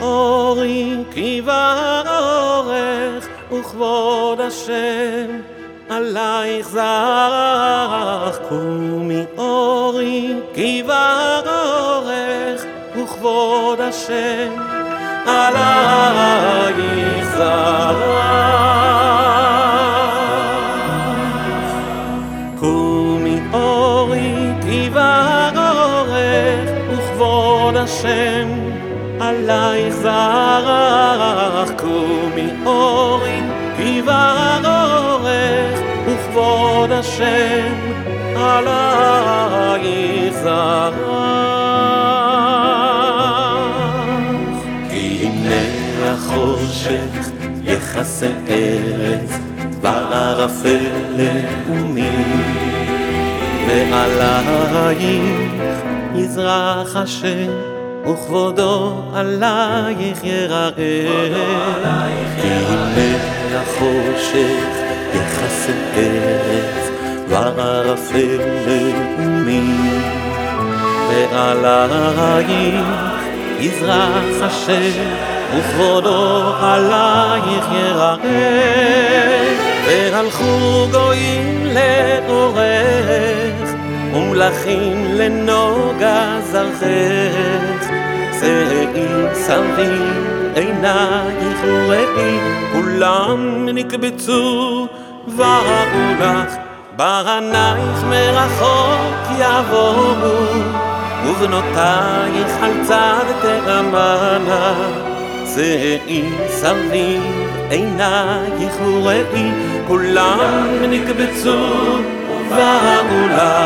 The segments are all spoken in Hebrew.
אורי כי באורך וכבוד השם עלייך זרח. קומי אורי כי באורך וכבוד השם עלייך זרח. קומי אורי כי באורך וכבוד השם עלייך זרח קומי אורי כי באורך וכבוד השם עלייך זרח כי הנה החושך יכסה ארץ בערפל לאומים ועלייך יזרח השם וכבודו עלייך יראה. כי הנה החושך יכסה ארץ וערפל לאומים ועלייך יזרח השם וכבודו עלייך יראה. והלכו גויים לאורך ומלכים לנוגה זרחך שאי סביב עינייך וראי כולם נקבצו וראו לך בענייך מרחוק יבואו ובנותייך על צד תאמנה. שאי סביב עינייך וראי כולם נקבצו וראו לך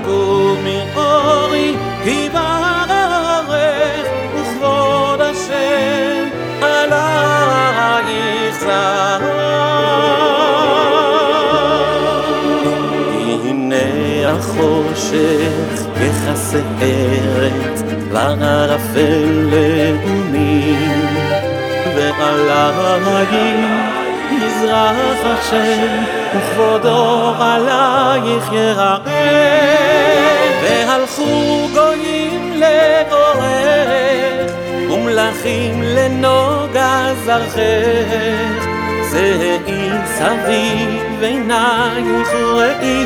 החושך יכסה ארץ לערפל לאומים. ועלייך יזרח השם וכבודו עלייך יראה. והלכו גויים לאורך ומלכים לנוגה זרחך. שאי סביב עינייך וראי